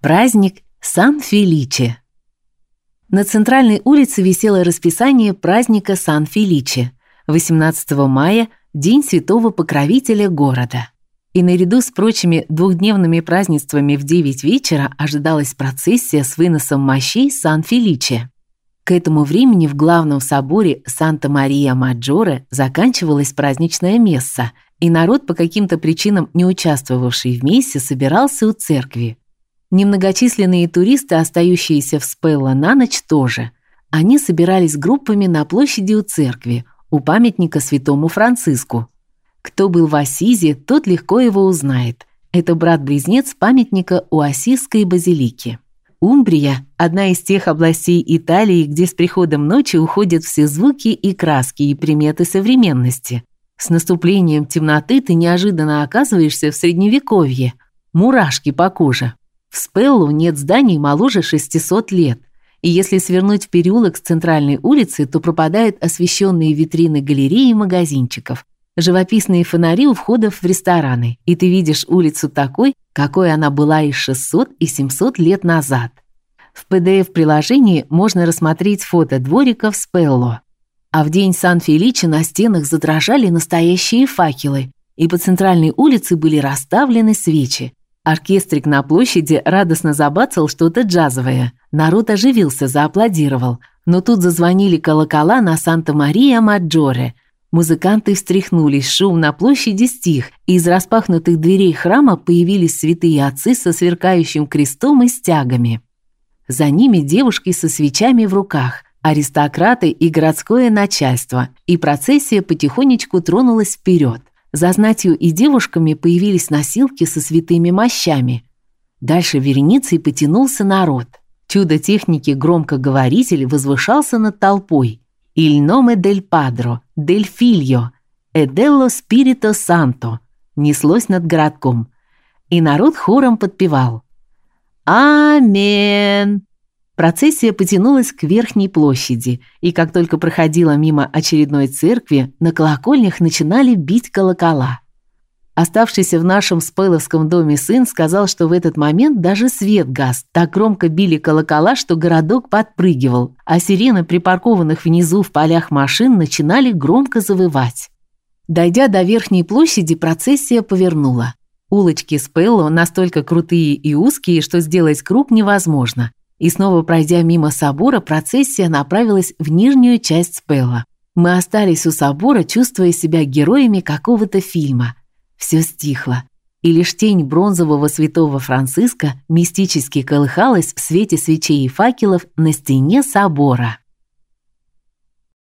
Праздник Сан-Феличе. На центральной улице висело расписание праздника Сан-Феличе. 18 мая день святого покровителя города. И наряду с прочими двухдневными празднествами в 9 вечера ожидалась процессия с выносом мощей Сан-Феличе. К этому времени в главном соборе Санта-Мария-Маджоре заканчивалась праздничная месса, и народ, по каким-то причинам не участвовавший в мессе, собирался у церкви. Немногочисленные туристы, остающиеся в Спелло на ночь, тоже. Они собирались группами на площади у церкви, у памятника святому Франциску. Кто был в Ассизе, тот легко его узнает. Это брат-близнец памятника у Ассизской базилики. Умбрия – одна из тех областей Италии, где с приходом ночи уходят все звуки и краски и приметы современности. С наступлением темноты ты неожиданно оказываешься в средневековье. Мурашки по коже. В Спеллу нет зданий моложе 600 лет. И если свернуть в переулок с центральной улицы, то пропадают освещенные витрины галерей и магазинчиков, живописные фонари у входов в рестораны, и ты видишь улицу такой, какой она была и 600, и 700 лет назад. В PDF-приложении можно рассмотреть фото двориков Спелло. А в день Сан-Феличе на стенах задрожали настоящие факелы, и по центральной улице были расставлены свечи. Оркестрик на площади радостно забацал что-то джазовое. Народ оживился, зааплодировал. Но тут зазвонили колокола на Санта-Мария-Маджоре – Музыканты встряхнулись, шум на площади стих, и из распахнутых дверей храма появились святые отцы со сверкающим крестом и стягами. За ними девушки со свечами в руках, аристократы и городское начальство, и процессия потихонечку тронулась вперед. За знатью и девушками появились носилки со святыми мощами. Дальше вереницей потянулся народ. Чудо техники громкоговоритель возвышался над толпой – nome del Padro, del Figlio e dello Spirito Santo неслось над городком, и народ хором подпевал. Амен. Процессия потянулась к верхней площади, и как только проходила мимо очередной церкви, на колокольнях начинали бить колокола. Оставшийся в нашем Спеловском доме сын сказал, что в этот момент даже свет гас. Так громко били колокола, что городок подпрыгивал, а сирены припаркованных внизу в полях машин начинали громко завывать. Дойдя до верхней площади, процессия повернула. Улочки Спелло настолько крутые и узкие, что сделать круг невозможно. И снова пройдя мимо собора, процессия направилась в нижнюю часть Спелла. Мы остались у собора, чувствуя себя героями какого-то фильма. Все стихло, и лишь тень бронзового святого Франциска мистически колыхалась в свете свечей и факелов на стене собора.